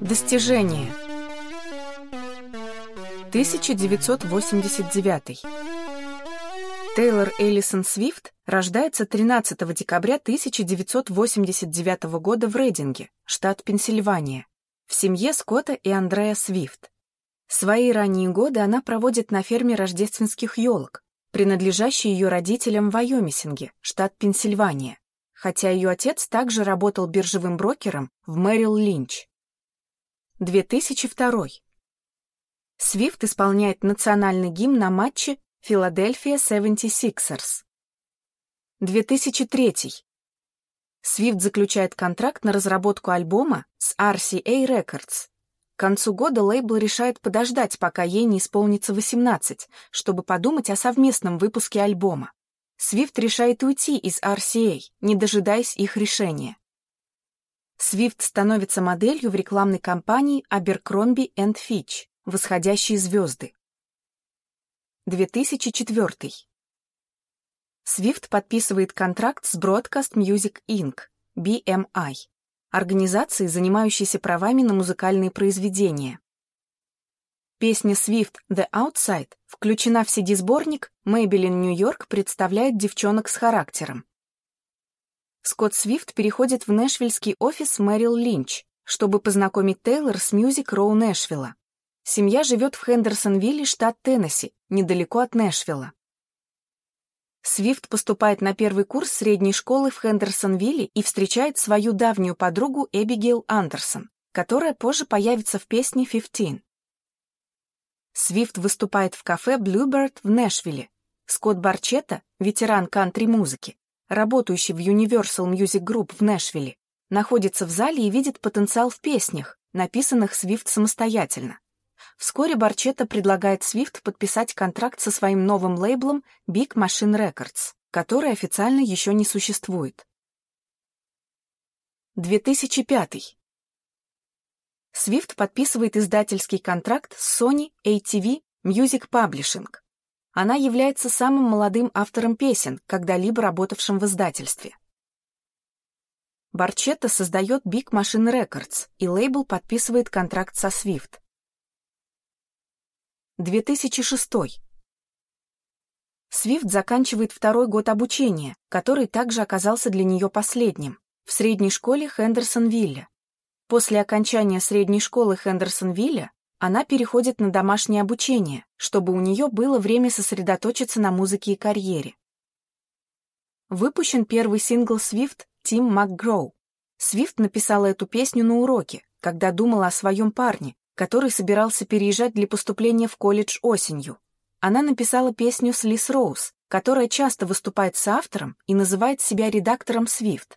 Достижение. 1989 Тейлор Эллисон Свифт рождается 13 декабря 1989 года в Рейдинге, штат Пенсильвания, в семье Скотта и Андрея Свифт. Свои ранние годы она проводит на ферме рождественских елок, принадлежащей ее родителям в Вайомисинге, штат Пенсильвания, хотя ее отец также работал биржевым брокером в Мэрил Линч. 2002. Свифт исполняет национальный гимн на матче Филадельфия 76ers. 2003. Свифт заключает контракт на разработку альбома с RCA Records. К концу года лейбл решает подождать, пока ей не исполнится 18, чтобы подумать о совместном выпуске альбома. Свифт решает уйти из RCA, не дожидаясь их решения. Свифт становится моделью в рекламной кампании Abercrombie Fitch «Восходящие звезды». 2004. Свифт подписывает контракт с Broadcast Music Inc., BMI, организацией, занимающейся правами на музыкальные произведения. Песня Swift «The Outside» включена в CD-сборник «Maybelline New York представляет девчонок с характером». Скотт Свифт переходит в нэшвильский офис Мэрил Линч, чтобы познакомить Тейлор с Music Row Нэшвилла. Семья живет в Хендерсонвилле, штат Теннесси, недалеко от Нэшвилла. Свифт поступает на первый курс средней школы в Хендерсонвилле и встречает свою давнюю подругу Эбигейл Андерсон, которая позже появится в песне «Fifteen». Свифт выступает в кафе Bluebird в Нэшвилле. Скотт Барчетта, ветеран кантри-музыки, работающий в Universal Music Group в Нэшвилле, находится в зале и видит потенциал в песнях, написанных Свифт самостоятельно. Вскоре Барчетта предлагает Свифт подписать контракт со своим новым лейблом Big Machine Records, который официально еще не существует. 2005. Свифт подписывает издательский контракт с Sony ATV Music Publishing. Она является самым молодым автором песен, когда-либо работавшим в издательстве. Барчетта создает Big Machine Records, и лейбл подписывает контракт со Swift. 2006. Свифт заканчивает второй год обучения, который также оказался для нее последним, в средней школе Хендерсонвилля. После окончания средней школы Хендерсонвилля она переходит на домашнее обучение, чтобы у нее было время сосредоточиться на музыке и карьере. Выпущен первый сингл Свифт «Тим МакГроу». Свифт написала эту песню на уроке, когда думала о своем парне, который собирался переезжать для поступления в колледж осенью. Она написала песню с Лис Роуз, которая часто выступает с автором и называет себя редактором Swift.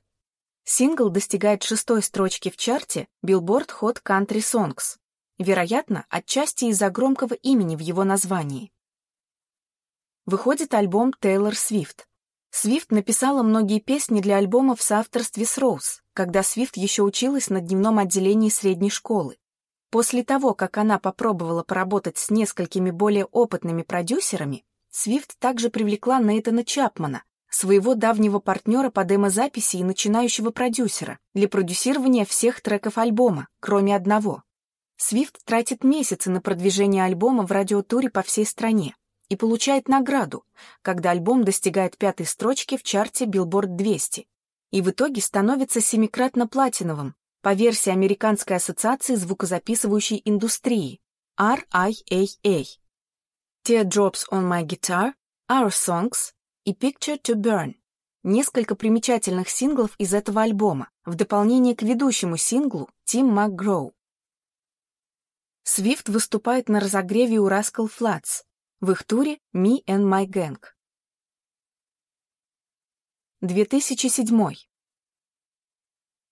Сингл достигает шестой строчки в чарте Billboard Hot Country Songs, вероятно, отчасти из-за громкого имени в его названии. Выходит альбом Тейлор Свифт. Свифт написала многие песни для альбома в соавторстве с Роуз, когда Свифт еще училась на дневном отделении средней школы. После того, как она попробовала поработать с несколькими более опытными продюсерами, Свифт также привлекла Нейтана Чапмана, своего давнего партнера по демозаписи и начинающего продюсера, для продюсирования всех треков альбома, кроме одного. Свифт тратит месяцы на продвижение альбома в радиотуре по всей стране и получает награду, когда альбом достигает пятой строчки в чарте Billboard 200 и в итоге становится семикратно платиновым по версии Американской ассоциации звукозаписывающей индустрии RIAA. Teardrops on My Guitar, Our Songs и Picture to Burn. Несколько примечательных синглов из этого альбома, в дополнение к ведущему синглу Tim McGraw. Свифт выступает на разогреве у Rascal Flats в их туре Me and My Gang. 2007.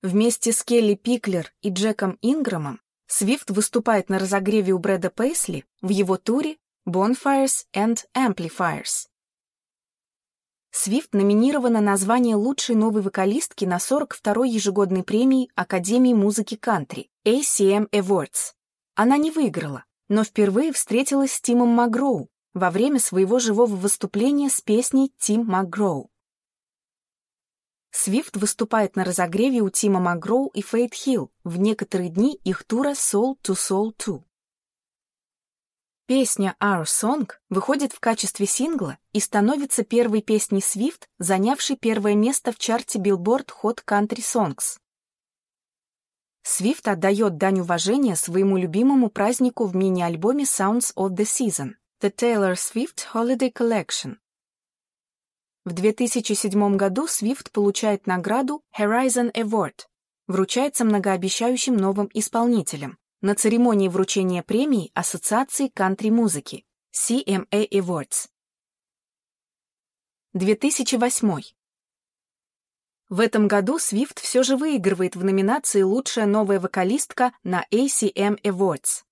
Вместе с Келли Пиклер и Джеком Инграмом Свифт выступает на разогреве у Брэда Пейсли в его туре Bonfires and Amplifiers. Свифт номинирована на звание лучшей новой вокалистки на 42-й ежегодной премии Академии музыки кантри ACM Awards. Она не выиграла, но впервые встретилась с Тимом Магроу во время своего живого выступления с песней «Тим Макгроу». Свифт выступает на разогреве у Тима Макгроу и Фейт Хилл в некоторые дни их тура Soul to Soul 2. Песня Our Song выходит в качестве сингла и становится первой песней Свифт, занявшей первое место в чарте Billboard Hot Country Songs. Свифт отдает дань уважения своему любимому празднику в мини-альбоме Sounds of the Season — The Taylor Swift Holiday Collection. В 2007 году Свифт получает награду Horizon Award, вручается многообещающим новым исполнителям, на церемонии вручения премии Ассоциации кантри-музыки CMA Awards. 2008. В этом году Свифт все же выигрывает в номинации «Лучшая новая вокалистка» на ACM Awards.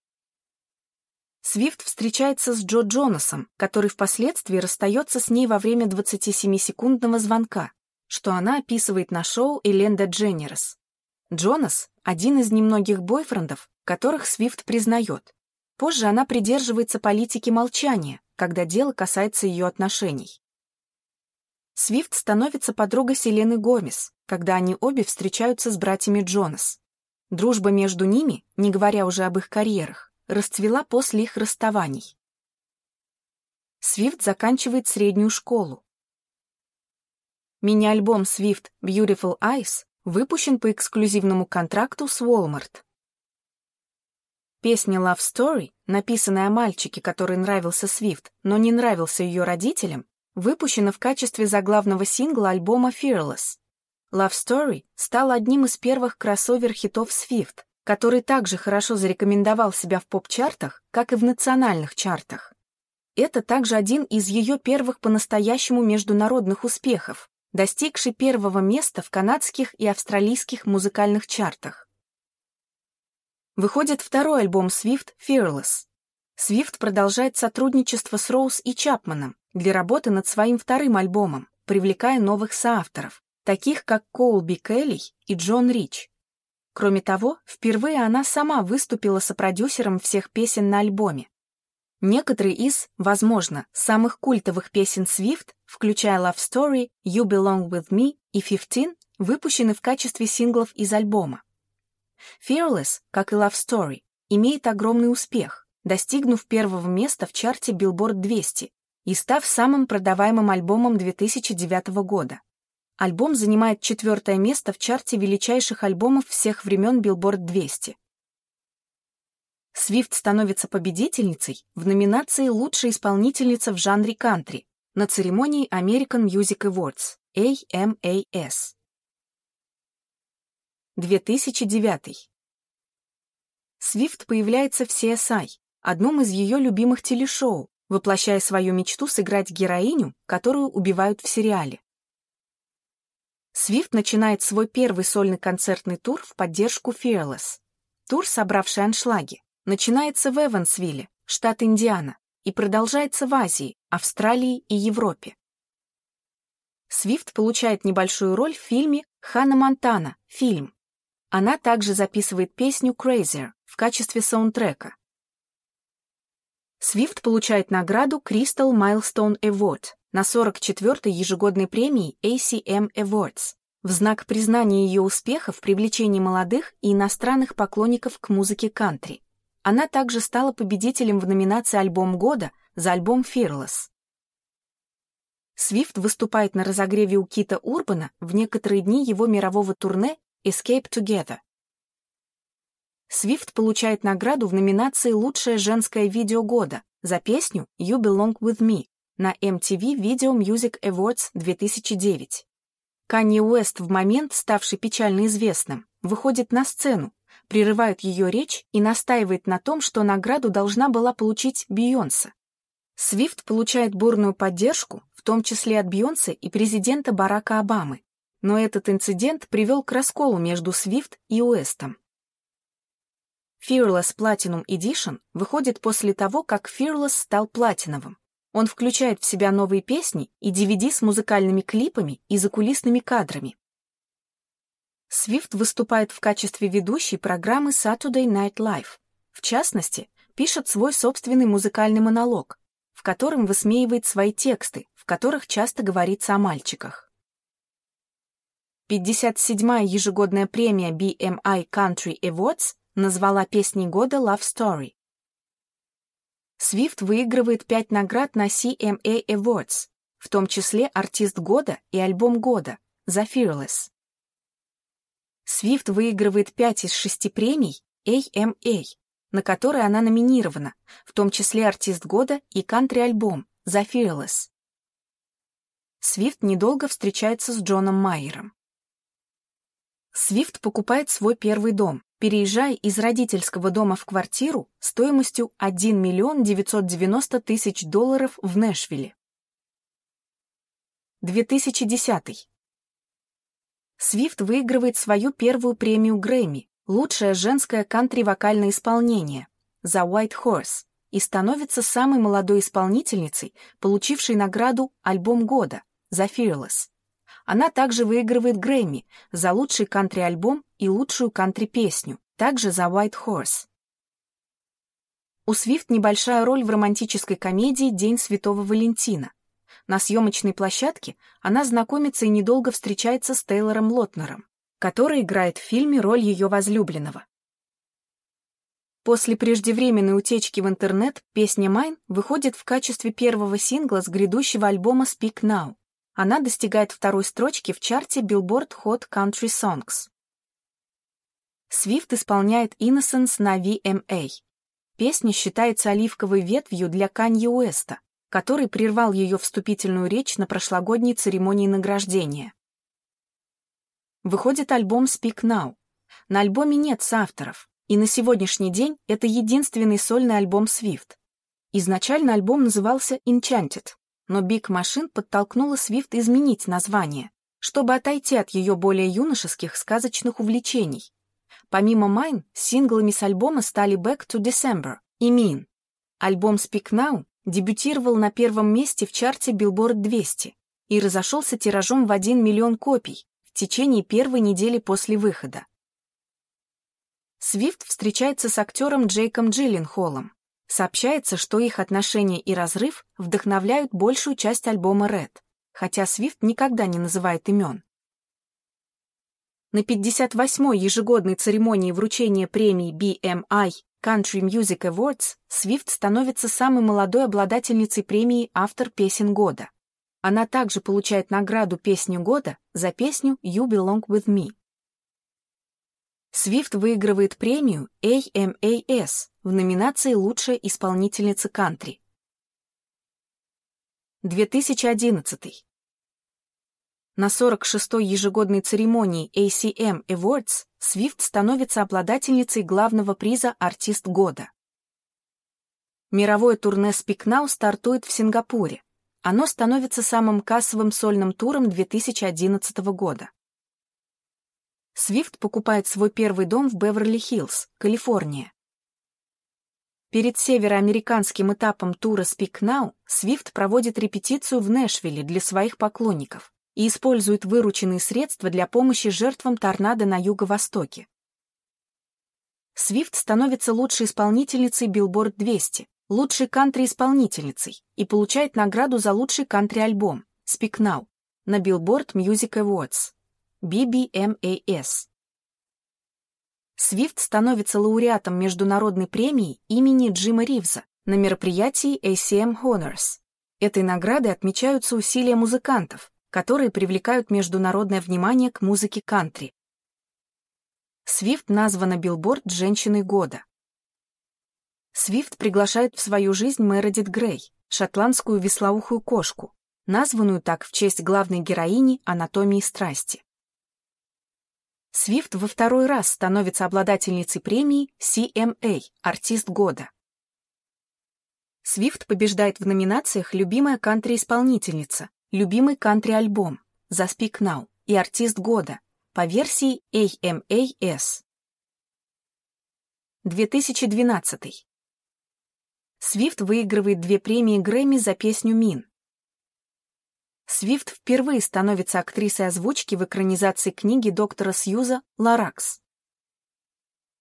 Свифт встречается с Джо Джонасом, который впоследствии расстается с ней во время 27-секундного звонка, что она описывает на шоу Эленда Дженнерс. Джонас — один из немногих бойфрендов, которых Свифт признает. Позже она придерживается политики молчания, когда дело касается ее отношений. Свифт становится подругой Селены Гомес, когда они обе встречаются с братьями Джонас. Дружба между ними, не говоря уже об их карьерах, расцвела после их расставаний. Свифт заканчивает среднюю школу. Мини-альбом Swift Beautiful Eyes выпущен по эксклюзивному контракту с Walmart. Песня Love Story, написанная о мальчике, который нравился Свифт, но не нравился ее родителям, выпущена в качестве заглавного сингла альбома Fearless. Love Story стал одним из первых кроссовер-хитов Свифт, который также хорошо зарекомендовал себя в поп-чартах, как и в национальных чартах. Это также один из ее первых по-настоящему международных успехов, достигший первого места в канадских и австралийских музыкальных чартах выходит второй альбом Swift Fearless. Swift продолжает сотрудничество с Роуз и Чапманом для работы над своим вторым альбомом, привлекая новых соавторов, таких как Колби Келли и Джон Рич. Кроме того, впервые она сама выступила сопродюсером всех песен на альбоме. Некоторые из, возможно, самых культовых песен Swift, включая Love Story, You Belong With Me и Fifteen, выпущены в качестве синглов из альбома. Fearless, как и Love Story, имеет огромный успех, достигнув первого места в чарте Billboard 200 и став самым продаваемым альбомом 2009 года. Альбом занимает четвертое место в чарте величайших альбомов всех времен Billboard 200. Свифт становится победительницей в номинации «Лучшая исполнительница в жанре кантри» на церемонии American Music Awards, AMAS. 2009. Свифт появляется в CSI, одном из ее любимых телешоу, воплощая свою мечту сыграть героиню, которую убивают в сериале. Свифт начинает свой первый сольный концертный тур в поддержку Fearless. Тур, собравший аншлаги, начинается в Эвансвилле, штат Индиана, и продолжается в Азии, Австралии и Европе. Свифт получает небольшую роль в фильме «Ханна Монтана. Фильм», она также записывает песню Crazier в качестве саундтрека. Свифт получает награду Crystal Milestone Award на 44-й ежегодной премии ACM Awards в знак признания ее успеха в привлечении молодых и иностранных поклонников к музыке кантри. Она также стала победителем в номинации «Альбом года» за альбом Fearless. Свифт выступает на разогреве у Кита Урбана в некоторые дни его мирового турне Escape Together. Свифт получает награду в номинации «Лучшее женское видео года» за песню «You Belong With Me» на MTV Video Music Awards 2009. Канье Уэст в момент, ставший печально известным, выходит на сцену, прерывает ее речь и настаивает на том, что награду должна была получить Бейонсе. Свифт получает бурную поддержку, в том числе от Бейонсе и президента Барака Обамы, но этот инцидент привел к расколу между Swift и Уэстом. Fearless Platinum Edition выходит после того, как Fearless стал платиновым. Он включает в себя новые песни и DVD с музыкальными клипами и закулисными кадрами. Свифт выступает в качестве ведущей программы Saturday Night Live. В частности, пишет свой собственный музыкальный монолог, в котором высмеивает свои тексты, в которых часто говорится о мальчиках. 57-я ежегодная премия BMI Country Awards назвала песней года Love Story. Свифт выигрывает пять наград на CMA Awards, в том числе «Артист года» и «Альбом года» за Fearless. Свифт выигрывает пять из шести премий AMA, на которые она номинирована, в том числе «Артист года» и «Кантри-альбом» за Fearless. Свифт недолго встречается с Джоном Майером. Свифт покупает свой первый дом, переезжая из родительского дома в квартиру стоимостью 1 миллион 990 тысяч долларов в Нэшвилле. 2010. Свифт выигрывает свою первую премию Грэмми «Лучшее женское кантри-вокальное исполнение» за White Horse и становится самой молодой исполнительницей, получившей награду «Альбом года» за Fearless. Она также выигрывает Грэмми за лучший кантри-альбом и лучшую кантри-песню, также за White Horse. У Свифт небольшая роль в романтической комедии «День Святого Валентина». На съемочной площадке она знакомится и недолго встречается с Тейлором Лотнером который играет в фильме роль ее возлюбленного. После преждевременной утечки в интернет песня «Майн» выходит в качестве первого сингла с грядущего альбома «Speak Now». Она достигает второй строчки в чарте Billboard Hot Country Songs. Свифт исполняет «Innocence» на VMA. Песня считается оливковой ветвью для Канье Уэста, который прервал ее вступительную речь на прошлогодней церемонии награждения выходит альбом Speak Now. На альбоме нет соавторов, и на сегодняшний день это единственный сольный альбом Swift. Изначально альбом назывался Enchanted, но Big Machine подтолкнула Swift изменить название, чтобы отойти от ее более юношеских сказочных увлечений. Помимо Mine, синглами с альбома стали Back to December и Mean. Альбом Speak Now дебютировал на первом месте в чарте Billboard 200 и разошелся тиражом в 1 миллион копий, в течение первой недели после выхода. Свифт встречается с актером Джейком Джилленхолом. Сообщается, что их отношения и разрыв вдохновляют большую часть альбома Red, хотя Свифт никогда не называет имен. На 58-й ежегодной церемонии вручения премии BMI Country Music Awards Свифт становится самой молодой обладательницей премии «Автор песен года». Она также получает награду «Песню года» за песню «You Belong With Me». Свифт выигрывает премию AMAS в номинации «Лучшая исполнительница кантри». 2011. На 46-й ежегодной церемонии ACM Awards Свифт становится обладательницей главного приза «Артист года». Мировое турне Speak Now стартует в Сингапуре. Оно становится самым кассовым сольным туром 2011 года. Свифт покупает свой первый дом в Беверли-Хиллз, Калифорния. Перед североамериканским этапом тура Speak Now Свифт проводит репетицию в Нэшвилле для своих поклонников и использует вырученные средства для помощи жертвам торнадо на юго-востоке. Свифт становится лучшей исполнительницей Billboard 200, лучшей кантри-исполнительницей и получает награду за лучший кантри-альбом Speak Now на Billboard Music Awards BBMAS. Свифт становится лауреатом международной премии имени Джима Ривза на мероприятии ACM Honors. Этой наградой отмечаются усилия музыкантов, которые привлекают международное внимание к музыке кантри. Свифт названа Billboard «Женщиной года». Свифт приглашает в свою жизнь Мередит Грей, шотландскую веслоухую кошку, названную так в честь главной героини «Анатомии страсти». Свифт во второй раз становится обладательницей премии CMA «Артист года». Свифт побеждает в номинациях «Любимая кантри-исполнительница», «Любимый кантри-альбом» за Speak Now и «Артист года» по версии AMAS. 2012. Свифт выигрывает две премии Грэмми за песню «Мин». Свифт впервые становится актрисой озвучки в экранизации книги доктора Сьюза «Ларакс».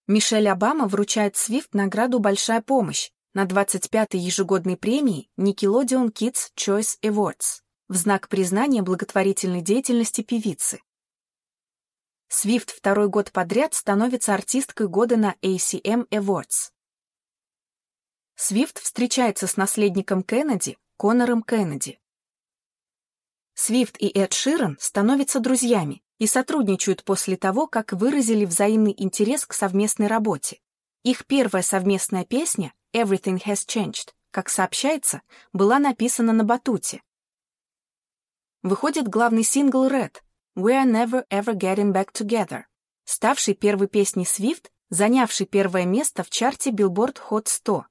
Мишель Обама вручает Свифт награду «Большая помощь» на 25-й ежегодной премии Nickelodeon Kids Choice Awards в знак признания благотворительной деятельности певицы. Свифт второй год подряд становится артисткой года на ACM Awards. Свифт встречается с наследником Кеннеди, Конором Кеннеди. Свифт и Эд Ширан становятся друзьями и сотрудничают после того, как выразили взаимный интерес к совместной работе. Их первая совместная песня «Everything Has Changed», как сообщается, была написана на батуте. Выходит главный сингл «Red», We Are Never Ever Getting Back Together, ставший первой песней Swift, занявший первое место в чарте Billboard Hot 100.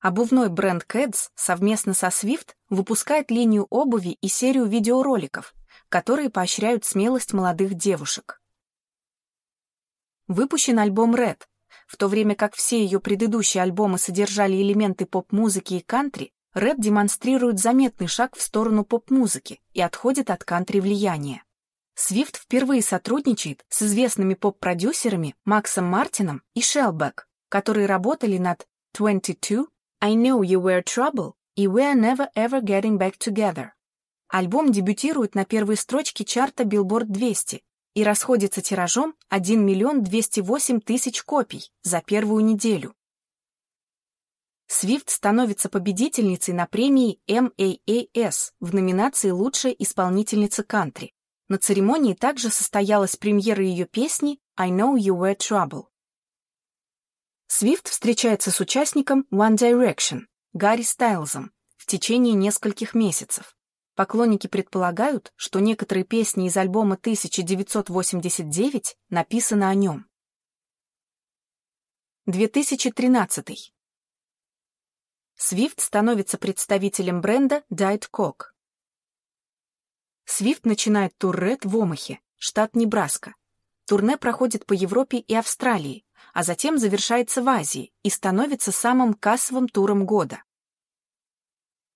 Обувной бренд Keds совместно со Swift выпускает линию обуви и серию видеороликов, которые поощряют смелость молодых девушек. Выпущен альбом Red. В то время как все ее предыдущие альбомы содержали элементы поп-музыки и кантри, Рэд демонстрирует заметный шаг в сторону поп-музыки и отходит от кантри влияния. Свифт впервые сотрудничает с известными поп-продюсерами Максом Мартином и Шелбек, которые работали над 22, I Know You Were Trouble и We're Never Ever Getting Back Together. Альбом дебютирует на первой строчке чарта Billboard 200 и расходится тиражом 1 миллион 208 тысяч копий за первую неделю. Свифт становится победительницей на премии MAAS в номинации «Лучшая исполнительница кантри». На церемонии также состоялась премьера ее песни «I Know You Were Trouble». Свифт встречается с участником One Direction, Гарри Стайлзом, в течение нескольких месяцев. Поклонники предполагают, что некоторые песни из альбома 1989 написаны о нем. 2013. Свифт становится представителем бренда Diet Coke. Свифт начинает тур в Омахе, штат Небраска. Турне проходит по Европе и Австралии, а затем завершается в Азии и становится самым кассовым туром года.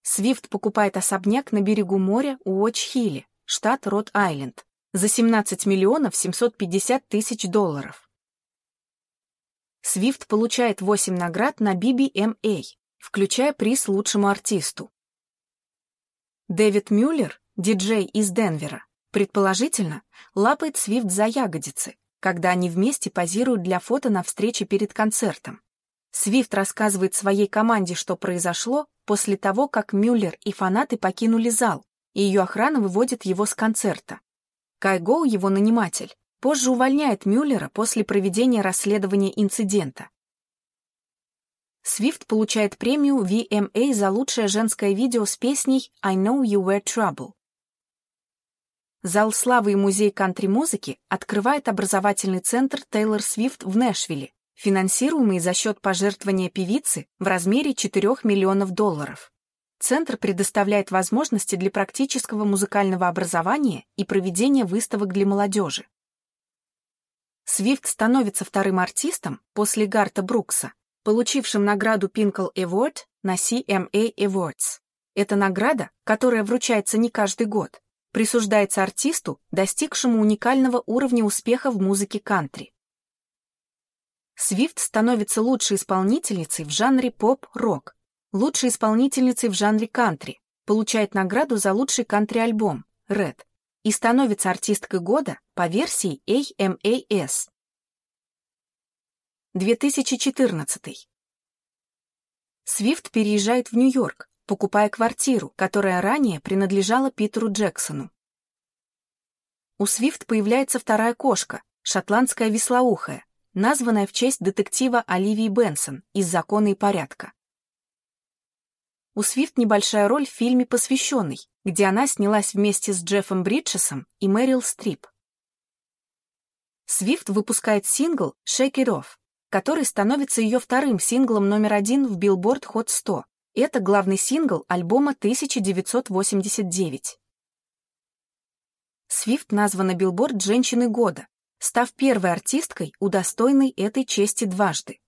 Свифт покупает особняк на берегу моря Уотч-Хилле, штат Род-Айленд, за 17 миллионов 750 тысяч долларов. Свифт получает 8 наград на BBMA, включая приз лучшему артисту. Дэвид Мюллер, диджей из Денвера, предположительно, лапает Свифт за ягодицы, когда они вместе позируют для фото на встрече перед концертом. Свифт рассказывает своей команде, что произошло после того, как Мюллер и фанаты покинули зал, и ее охрана выводит его с концерта. Кай Гоу, его наниматель, позже увольняет Мюллера после проведения расследования инцидента. Свифт получает премию VMA за лучшее женское видео с песней «I Know You Were Trouble». Зал славы и музей кантри-музыки открывает образовательный центр Тейлор Свифт в Нэшвилле, финансируемый за счет пожертвования певицы в размере 4 миллионов долларов. Центр предоставляет возможности для практического музыкального образования и проведения выставок для молодежи. Свифт становится вторым артистом после Гарта Брукса, получившим награду Pinnacle Award на CMA Awards. Эта награда, которая вручается не каждый год, присуждается артисту, достигшему уникального уровня успеха в музыке кантри. Свифт становится лучшей исполнительницей в жанре поп-рок, лучшей исполнительницей в жанре кантри, получает награду за лучший кантри-альбом Red и становится артисткой года по версии AMAS. 2014. Свифт переезжает в Нью-Йорк, покупая квартиру, которая ранее принадлежала Питеру Джексону. У Свифт появляется вторая кошка, шотландская веслоухая, названная в честь детектива Оливии Бенсон из «Закона и порядка». У Свифт небольшая роль в фильме «Посвященный», где она снялась вместе с Джеффом Бриджесом и Мэрил Стрип. Свифт выпускает сингл «Shake It Off», который становится ее вторым синглом номер один в Billboard Hot 100. Это главный сингл альбома 1989. Свифт названа Billboard «Женщиной года», став первой артисткой, удостоенной этой чести дважды.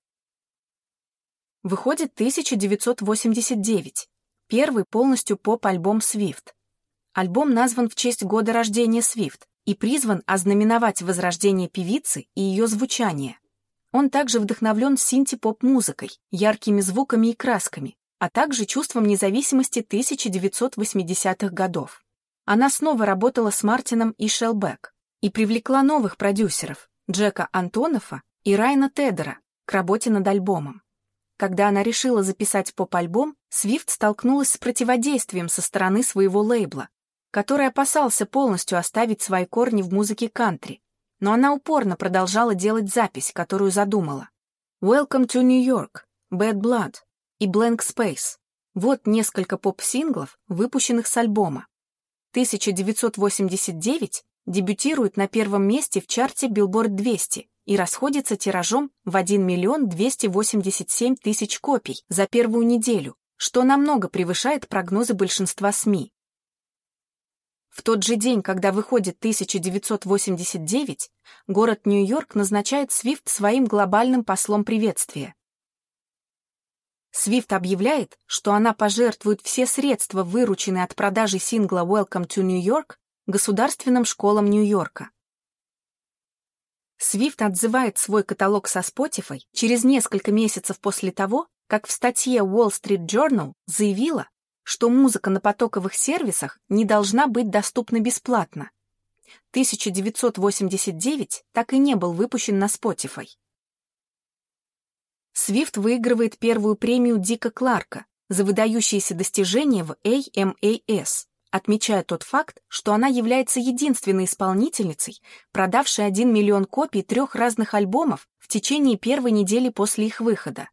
Выходит 1989, первый полностью поп-альбом Свифт. Альбом назван в честь года рождения Свифт и призван ознаменовать возрождение певицы и ее звучание. Он также вдохновлен синти-поп-музыкой, яркими звуками и красками, а также чувством независимости 1980-х годов. Она снова работала с Мартином и Шелбек, и привлекла новых продюсеров Джека Антонова и Райана Теддера к работе над альбомом. Когда она решила записать поп-альбом, Свифт столкнулась с противодействием со стороны своего лейбла, который опасался полностью оставить свои корни в музыке кантри, но она упорно продолжала делать запись, которую задумала. «Welcome to New York», «Bad Blood» и «Blank Space» — вот несколько поп-синглов, выпущенных с альбома. 1989 дебютирует на первом месте в чарте Billboard 200 и расходится тиражом в 1 миллион 287 тысяч копий за первую неделю, что намного превышает прогнозы большинства СМИ. В тот же день, когда выходит 1989, город Нью-Йорк назначает Свифт своим глобальным послом приветствия. Свифт объявляет, что она пожертвует все средства, вырученные от продажи сингла «Welcome to New York», государственным школам Нью-Йорка. Свифт отзывает свой каталог со Spotify через несколько месяцев после того, как в статье Wall Street Journal заявила, что музыка на потоковых сервисах не должна быть доступна бесплатно. 1989 так и не был выпущен на Spotify. Свифт выигрывает первую премию Дика Кларка за выдающиеся достижения в AMAS отмечая тот факт, что она является единственной исполнительницей, продавшей 1 миллион копий трех разных альбомов в течение первой недели после их выхода.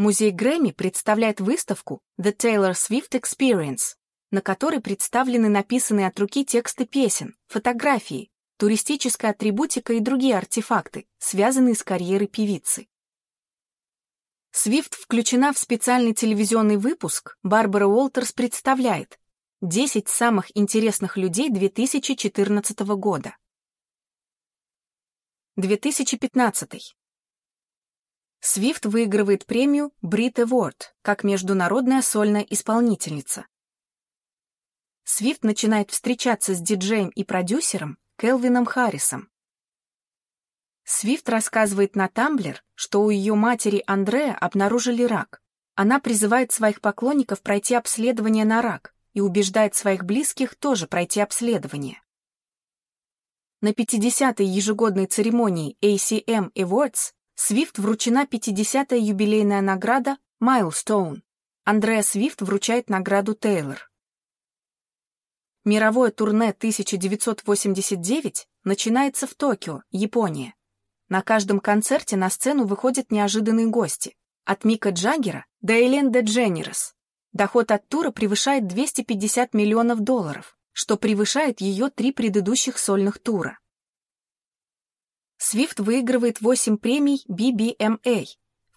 Музей Грэмми представляет выставку The Taylor Swift Experience, на которой представлены написанные от руки тексты песен, фотографии, туристическая атрибутика и другие артефакты, связанные с карьерой певицы. Свифт включена в специальный телевизионный выпуск «Барбара Уолтерс представляет 10 самых интересных людей 2014 года». 2015. Свифт выигрывает премию Brit Award как международная сольная исполнительница. Свифт начинает встречаться с диджеем и продюсером Келвином Харрисом. Свифт рассказывает на Тамблер, что у ее матери Андрея обнаружили рак. Она призывает своих поклонников пройти обследование на рак и убеждает своих близких тоже пройти обследование. На 50-й ежегодной церемонии ACM Awards Свифт вручена 50-я юбилейная награда Milestone. Андреа Свифт вручает награду Тейлор. Мировое турне 1989 начинается в Токио, Япония. На каждом концерте на сцену выходят неожиданные гости. От Мика Джаггера до Элен Дедженерес. Доход от тура превышает 250 миллионов долларов, что превышает ее три предыдущих сольных тура. Свифт выигрывает 8 премий BBMA,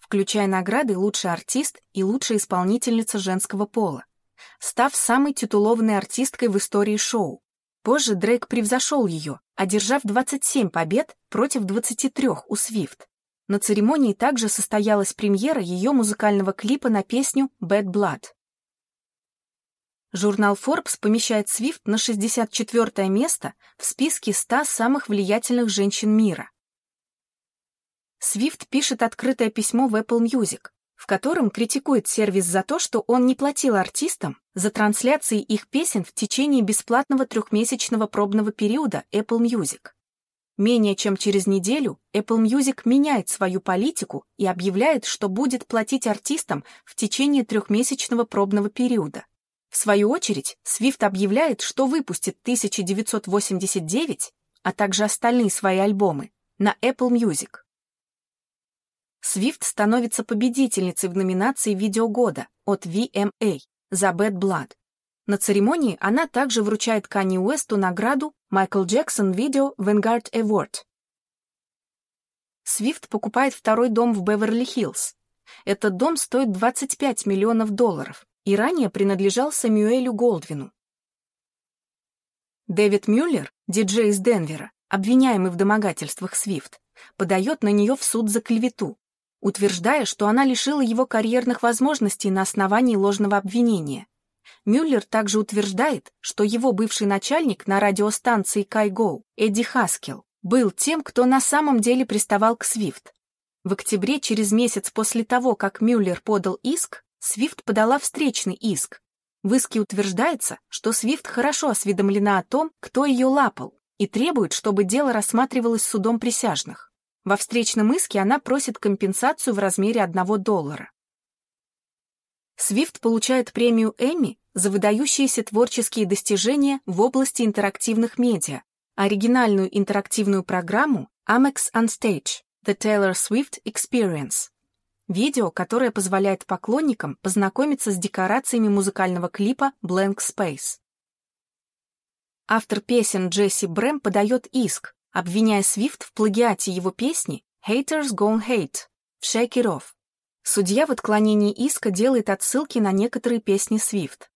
включая награды «Лучший артист» и «Лучшая исполнительница женского пола», став самой титулованной артисткой в истории шоу. Позже Дрейк превзошел ее, одержав 27 побед против 23 у Свифт. На церемонии также состоялась премьера ее музыкального клипа на песню «Bad Blood». Журнал Forbes помещает Свифт на 64 место в списке 100 самых влиятельных женщин мира. Свифт пишет открытое письмо в Apple Music, в котором критикует сервис за то, что он не платил артистам за трансляции их песен в течение бесплатного трехмесячного пробного периода Apple Music. Менее чем через неделю Apple Music меняет свою политику и объявляет, что будет платить артистам в течение трехмесячного пробного периода. В свою очередь, Swift объявляет, что выпустит 1989, а также остальные свои альбомы, на Apple Music. Свифт становится победительницей в номинации «Видео года» от VMA за Bad Blood. На церемонии она также вручает Канни Уэсту награду Michael Jackson Video Vanguard Award. Свифт покупает второй дом в Беверли-Хиллз. Этот дом стоит 25 миллионов долларов и ранее принадлежал Самюэлю Голдвину. Дэвид Мюллер, диджей из Денвера, обвиняемый в домогательствах Свифт, подает на нее в суд за клевету, утверждая, что она лишила его карьерных возможностей на основании ложного обвинения. Мюллер также утверждает, что его бывший начальник на радиостанции Кайгоу, Эдди Хаскел, был тем, кто на самом деле приставал к Свифт. В октябре, через месяц после того, как Мюллер подал иск, Свифт подала встречный иск. В иске утверждается, что Свифт хорошо осведомлена о том, кто ее лапал, и требует, чтобы дело рассматривалось судом присяжных. Во встречном иске она просит компенсацию в размере 1 доллара. Свифт получает премию Эмми за выдающиеся творческие достижения в области интерактивных медиа, оригинальную интерактивную программу Amex on Stage The Taylor Swift Experience. Видео, которое позволяет поклонникам познакомиться с декорациями музыкального клипа Blank Space. Автор песен Джесси Брэм подает иск, обвиняя Свифт в плагиате его песни Haters Gone Hate в Shake It Off. Судья в отклонении иска делает отсылки на некоторые песни Свифт.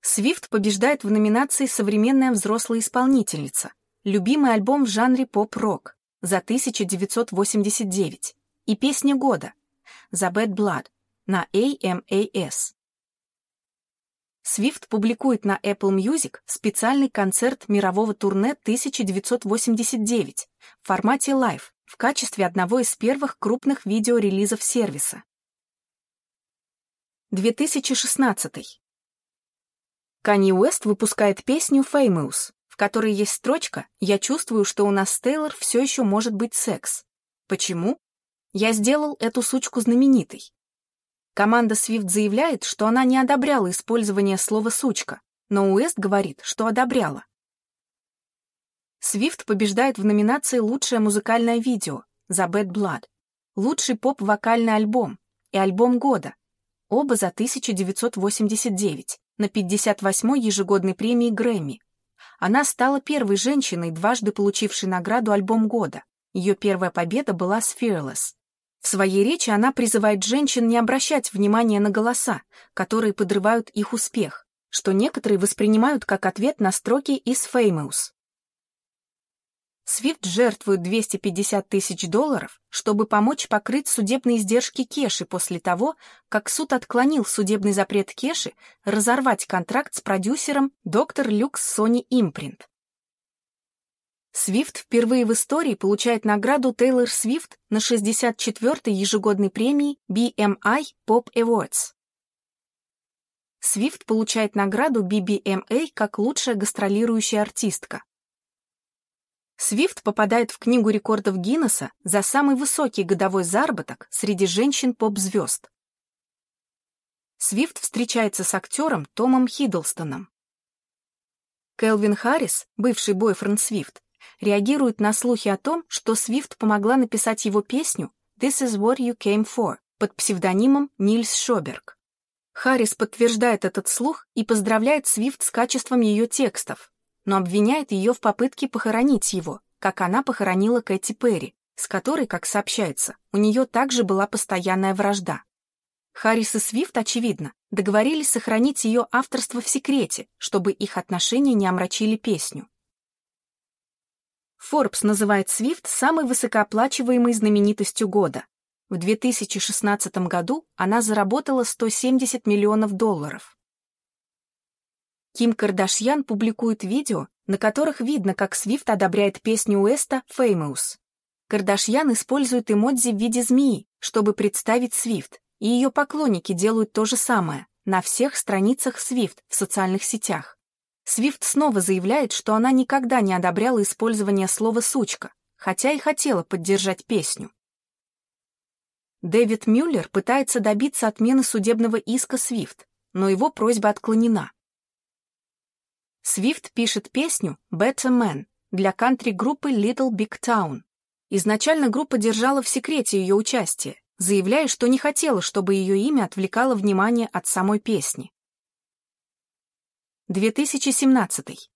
Свифт побеждает в номинации «Современная взрослая исполнительница», любимый альбом в жанре поп-рок за 1989 и песня года «The Bad Blood» на AMAS. Свифт публикует на Apple Music специальный концерт мирового турне 1989 в формате Live в качестве одного из первых крупных видеорелизов сервиса. 2016. Канье Уэст выпускает песню Famous, в которой есть строчка «Я чувствую, что у нас с Тейлор все еще может быть секс». Почему? Я сделал эту сучку знаменитой. Команда Swift заявляет, что она не одобряла использование слова «сучка», но Уэст говорит, что одобряла. Свифт побеждает в номинации «Лучшее музыкальное видео» за Bad Blood, лучший поп-вокальный альбом и альбом года, оба за 1989, на 58-й ежегодной премии Грэмми. Она стала первой женщиной, дважды получившей награду «Альбом года». Ее первая победа была с Fearless. В своей речи она призывает женщин не обращать внимания на голоса, которые подрывают их успех, что некоторые воспринимают как ответ на строки из Famous. Свифт жертвует 250 тысяч долларов, чтобы помочь покрыть судебные издержки Кеши после того, как суд отклонил судебный запрет Кеши разорвать контракт с продюсером Dr. Lux Sony Imprint. Свифт впервые в истории получает награду Тейлор Свифт на 64-й ежегодной премии BMI Pop Awards. Свифт получает награду BBMA как лучшая гастролирующая артистка. Свифт попадает в Книгу рекордов Гиннесса за самый высокий годовой заработок среди женщин-поп-звезд. Свифт встречается с актером Томом Хиддлстоном. Келвин Харрис, бывший бойфренд Свифт, реагирует на слухи о том, что Свифт помогла написать его песню «This is what you came for» под псевдонимом Нильс Шоберг. Харрис подтверждает этот слух и поздравляет Свифт с качеством ее текстов, но обвиняет ее в попытке похоронить его, как она похоронила Кэти Перри, с которой, как сообщается, у нее также была постоянная вражда. Харрис и Свифт, очевидно, договорились сохранить ее авторство в секрете, чтобы их отношения не омрачили песню. Forbes называет Свифт самой высокооплачиваемой знаменитостью года. В 2016 году она заработала 170 миллионов долларов. Ким Кардашьян публикует видео, на которых видно, как Свифт одобряет песню Уэста «Famous». Кардашьян использует эмодзи в виде змеи, чтобы представить Свифт, и ее поклонники делают то же самое на всех страницах Свифт в социальных сетях. Свифт снова заявляет, что она никогда не одобряла использование слова «сучка», хотя и хотела поддержать песню. Дэвид Мюллер пытается добиться отмены судебного иска Свифт, но его просьба отклонена. Свифт пишет песню «Better Man» для кантри-группы Little Big Town. Изначально группа держала в секрете ее участие, заявляя, что не хотела, чтобы ее имя отвлекало внимание от самой песни. 2017.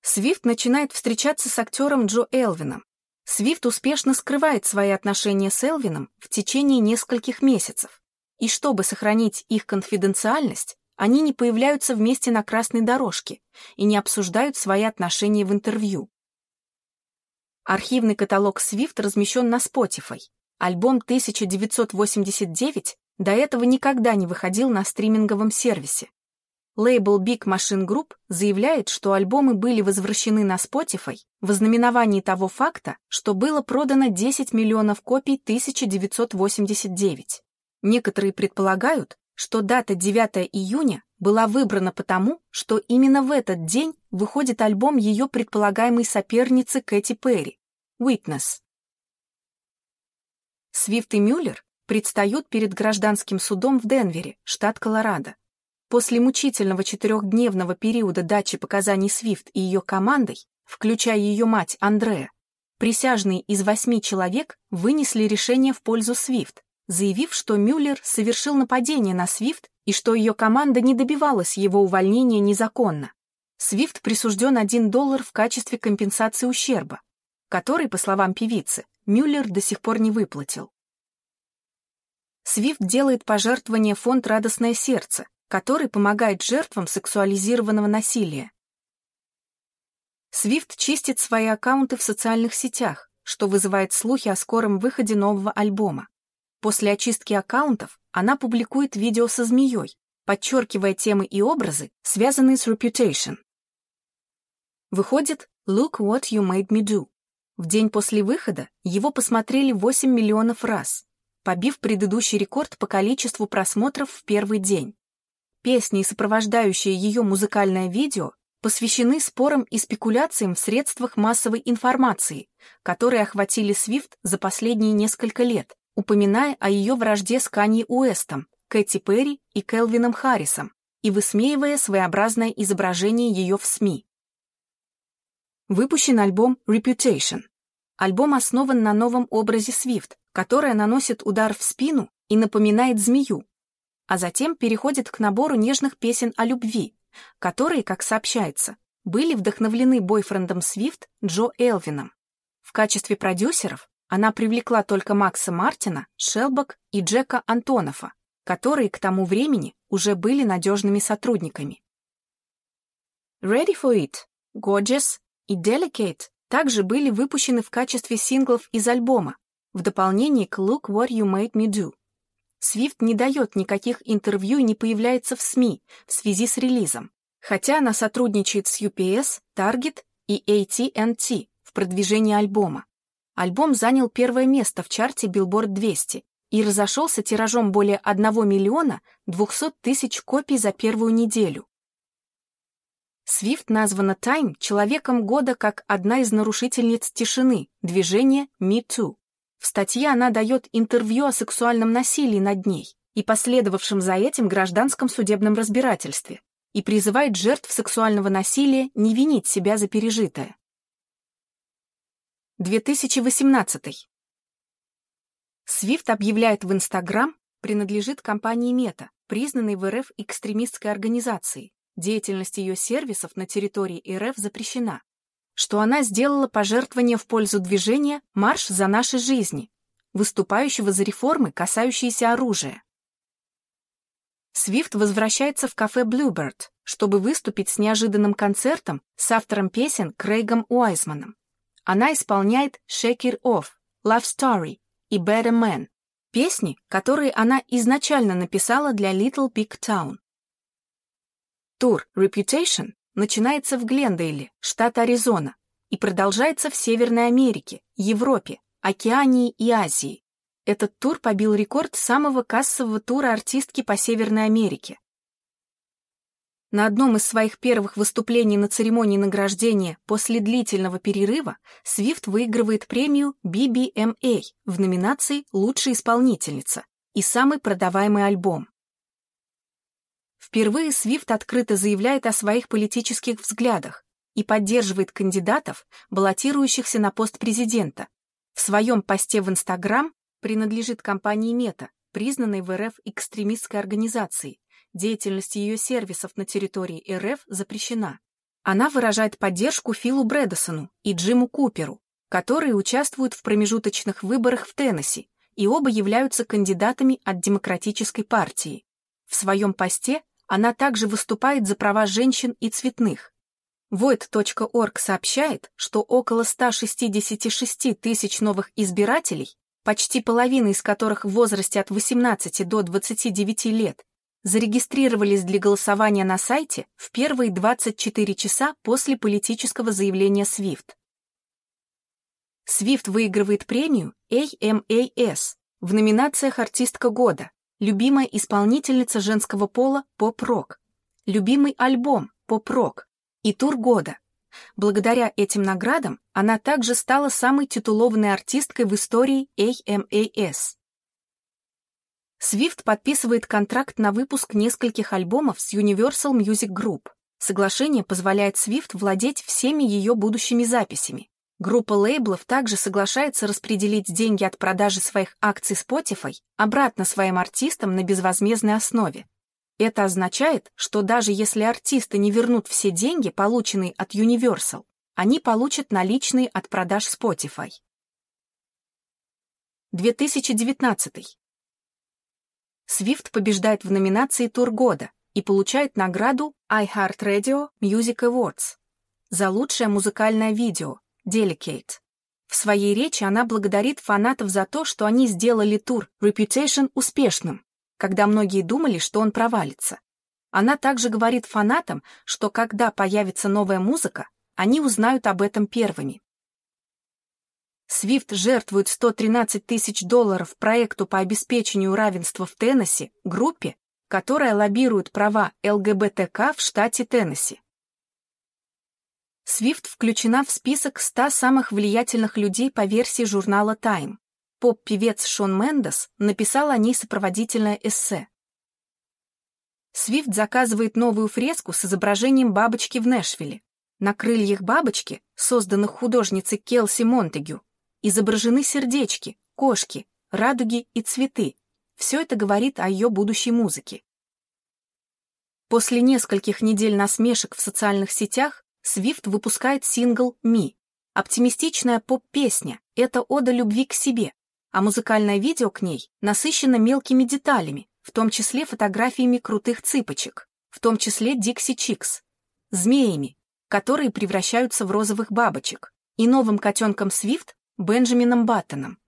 Свифт начинает встречаться с актером Джо Элвином. Свифт успешно скрывает свои отношения с Элвином в течение нескольких месяцев. И чтобы сохранить их конфиденциальность, они не появляются вместе на красной дорожке и не обсуждают свои отношения в интервью. Архивный каталог Swift размещен на Spotify. Альбом 1989 до этого никогда не выходил на стриминговом сервисе. Лейбл Big Machine Group заявляет, что альбомы были возвращены на Spotify в ознаменовании того факта, что было продано 10 миллионов копий 1989. Некоторые предполагают, что дата 9 июня была выбрана потому, что именно в этот день выходит альбом ее предполагаемой соперницы Кэти Перри «Witness». Свифт и Мюллер предстают перед гражданским судом в Денвере, штат Колорадо. После мучительного четырехдневного периода дачи показаний Свифт и ее командой, включая ее мать Андрея, присяжные из восьми человек вынесли решение в пользу Свифт, заявив, что Мюллер совершил нападение на Свифт и что ее команда не добивалась его увольнения незаконно. Свифт присужден 1 доллар в качестве компенсации ущерба, который, по словам певицы, Мюллер до сих пор не выплатил. Свифт делает пожертвование фонд «Радостное сердце», который помогает жертвам сексуализированного насилия. Свифт чистит свои аккаунты в социальных сетях, что вызывает слухи о скором выходе нового альбома. После очистки аккаунтов она публикует видео со змеей, подчеркивая темы и образы, связанные с Reputation. Выходит «Look What You Made Me Do». В день после выхода его посмотрели 8 миллионов раз, побив предыдущий рекорд по количеству просмотров в первый день. Песни и сопровождающее ее музыкальное видео посвящены спорам и спекуляциям в средствах массовой информации, которые охватили Свифт за последние несколько лет, упоминая о ее вражде с Канье Уэстом, Кэти Перри и Келвином Харрисом и высмеивая своеобразное изображение ее в СМИ. Выпущен альбом Reputation. Альбом основан на новом образе Свифт, которая наносит удар в спину и напоминает змею, а затем переходит к набору нежных песен о любви, которые, как сообщается, были вдохновлены бойфрендом Свифт Джо Элвином. В качестве продюсеров она привлекла только Макса Мартина, Шелбок и Джека Антонофа, которые к тому времени уже были надежными сотрудниками. Ready for It, Gorgeous и Delicate также были выпущены в качестве синглов из альбома, в дополнение к Look What You Made Me Do. Свифт не дает никаких интервью и не появляется в СМИ в связи с релизом, хотя она сотрудничает с UPS, Target и AT&T в продвижении альбома. Альбом занял первое место в чарте Billboard 200 и разошелся тиражом более 1 миллиона 200 тысяч копий за первую неделю. Свифт названа Time человеком года как одна из нарушительниц тишины движения Me Too. В статье она дает интервью о сексуальном насилии над ней и последовавшем за этим гражданском судебном разбирательстве и призывает жертв сексуального насилия не винить себя за пережитое. 2018. Свифт объявляет в Инстаграм, принадлежит компании Мета, признанной в РФ экстремистской организацией. Деятельность ее сервисов на территории РФ запрещена что она сделала пожертвование в пользу движения «Марш за наши жизни», выступающего за реформы, касающиеся оружия. Свифт возвращается в кафе Bluebird, чтобы выступить с неожиданным концертом с автором песен Крейгом Уайзманом. Она исполняет «Shake It Off», «Love Story» и «Better Man», песни, которые она изначально написала для Little Big Town. Тур Reputation начинается в Глендейле, штат Аризона, и продолжается в Северной Америке, Европе, Океании и Азии. Этот тур побил рекорд самого кассового тура артистки по Северной Америке. На одном из своих первых выступлений на церемонии награждения после длительного перерыва Свифт выигрывает премию BBMA в номинации «Лучшая исполнительница» и самый продаваемый альбом. Впервые Свифт открыто заявляет о своих политических взглядах и поддерживает кандидатов, баллотирующихся на пост президента. В своем посте в Инстаграм принадлежит компании Мета, признанной в РФ экстремистской организацией. Деятельность ее сервисов на территории РФ запрещена. Она выражает поддержку Филу Брэдосону и Джиму Куперу, которые участвуют в промежуточных выборах в Теннесси и оба являются кандидатами от Демократической партии. В своем посте она также выступает за права женщин и цветных. Void.org сообщает, что около 166 тысяч новых избирателей, почти половина из которых в возрасте от 18 до 29 лет, зарегистрировались для голосования на сайте в первые 24 часа после политического заявления SWIFT. SWIFT выигрывает премию AMAS в номинациях «Артистка года», любимая исполнительница женского пола поп-рок, любимый альбом поп-рок и тур года. Благодаря этим наградам она также стала самой титулованной артисткой в истории AMAS. Свифт подписывает контракт на выпуск нескольких альбомов с Universal Music Group. Соглашение позволяет Свифт владеть всеми ее будущими записями. Группа лейблов также соглашается распределить деньги от продажи своих акций Spotify обратно своим артистам на безвозмездной основе. Это означает, что даже если артисты не вернут все деньги, полученные от Universal, они получат наличные от продаж Spotify. 2019. Свифт побеждает в номинации «Тур года» и получает награду iHeartRadio Music Awards за лучшее музыкальное видео Delicate. В своей речи она благодарит фанатов за то, что они сделали тур Reputation успешным, когда многие думали, что он провалится. Она также говорит фанатам, что когда появится новая музыка, они узнают об этом первыми. Свифт жертвует 113 тысяч долларов проекту по обеспечению равенства в Теннесси, группе, которая лоббирует права ЛГБТК в штате Теннесси. Свифт включена в список 100 самых влиятельных людей по версии журнала Time. Поп-певец Шон Мендес написал о ней сопроводительное эссе. Свифт заказывает новую фреску с изображением бабочки в Нэшвилле. На крыльях бабочки, созданных художницей Келси Монтегю, Изображены сердечки, кошки, радуги и цветы. Все это говорит о ее будущей музыке. После нескольких недель насмешек в социальных сетях Свифт выпускает сингл «Ми». Оптимистичная поп-песня — это ода любви к себе, а музыкальное видео к ней насыщено мелкими деталями, в том числе фотографиями крутых цыпочек, в том числе Дикси Чикс, змеями, которые превращаются в розовых бабочек, и новым котенком Свифт, Бенджамином Баттоном.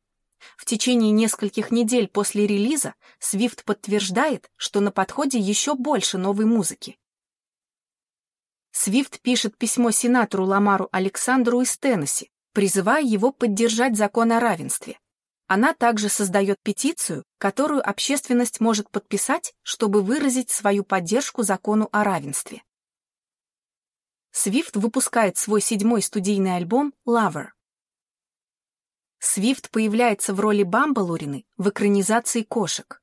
В течение нескольких недель после релиза Свифт подтверждает, что на подходе еще больше новой музыки. Свифт пишет письмо сенатору Ламару Александру из Теннесси, призывая его поддержать закон о равенстве. Она также создает петицию, которую общественность может подписать, чтобы выразить свою поддержку закону о равенстве. Свифт выпускает свой седьмой студийный альбом «Lover». Свифт появляется в роли Бамбалурины в экранизации кошек.